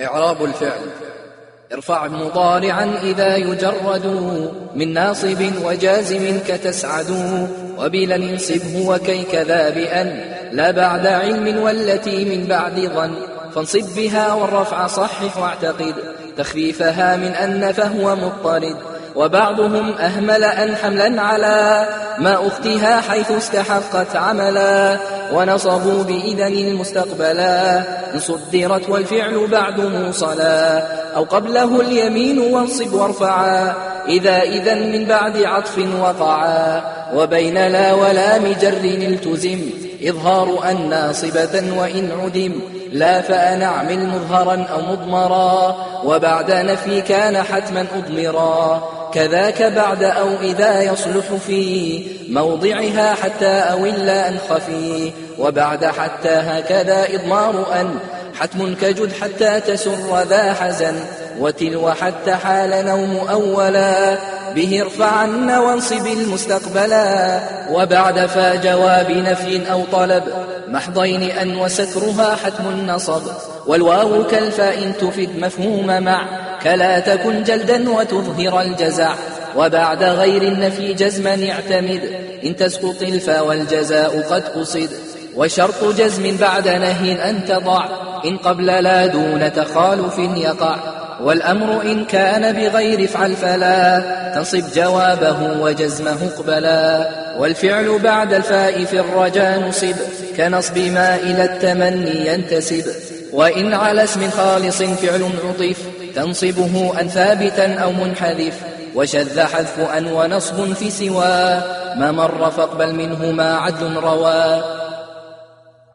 إعراب الفعل. ارفع مضارعا إذا يجرد. من ناصب وجازم كتسعد. وبلا انصبه وكي كذا بأن لا بعد علم والتي من بعد ظن. فانصب بها والرفع صحح واعتقد. تخفيفها من أن فهو مضطرد. وبعضهم أهمل أن حملا على ما أختها حيث استحقت عملا ونصبوا بإذن المستقبلا صدرت والفعل بعد موصلا أو قبله اليمين وانصب وارفعا إذا إذا من بعد عطف وقعا وبين لا ولا مجر إلتزم إظهار أن ناصبة وإن عدم. لا فأنعمل مظهرا أو مضمرا. وبعد نفي كان حتما أضمرا. كذاك بعد أو إذا يصلح في موضعها حتى أو إلا أن خفي. وبعد حتى هكذا إضمار أن. حتم كجد حتى تسر ذا حزن. وتلو حتى حال نوم أولا. به ارفعن وانصب المستقبلا وبعد فا جواب نفي أو طلب محضين أن وسترها حتم النصب والواو كالفاء تفد مفهوم مع كلا تكن جلدا وتظهر الجزع وبعد غير النفي جزما اعتمد إن تسقط الفا والجزاء قد قصد وشرط جزم بعد نهي أن تضع إن قبل لا دون تخالف يقع والأمر إن كان بغير افعل فلا تنصب جوابه وجزمه اقبلا والفعل بعد الفاء في الرجا نصب كنصب ما إلى التمني ينتسب. وإن على اسم خالص فعل عطف تنصبه أن ثابتا أو منحذف. وشذ حذف أن ونصب في سواه ما مر فاقبل منه ما عدل رواه